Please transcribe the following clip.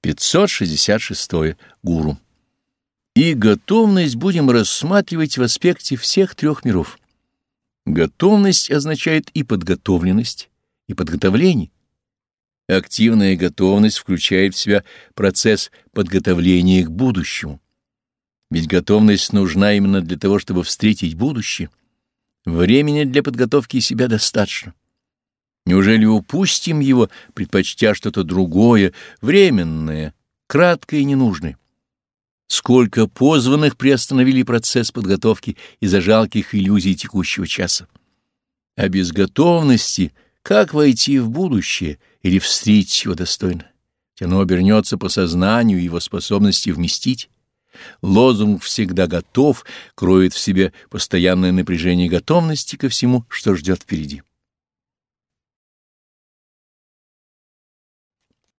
566. Гуру. И готовность будем рассматривать в аспекте всех трех миров. Готовность означает и подготовленность, и подготовление. Активная готовность включает в себя процесс подготовления к будущему. Ведь готовность нужна именно для того, чтобы встретить будущее. Времени для подготовки себя достаточно. Неужели упустим его, предпочтя что-то другое, временное, краткое и ненужное? Сколько позванных приостановили процесс подготовки из-за жалких иллюзий текущего часа? А без готовности как войти в будущее или встретить его достойно? Оно обернется по сознанию его способности вместить. Лозунг «всегда готов» кроет в себе постоянное напряжение готовности ко всему, что ждет впереди.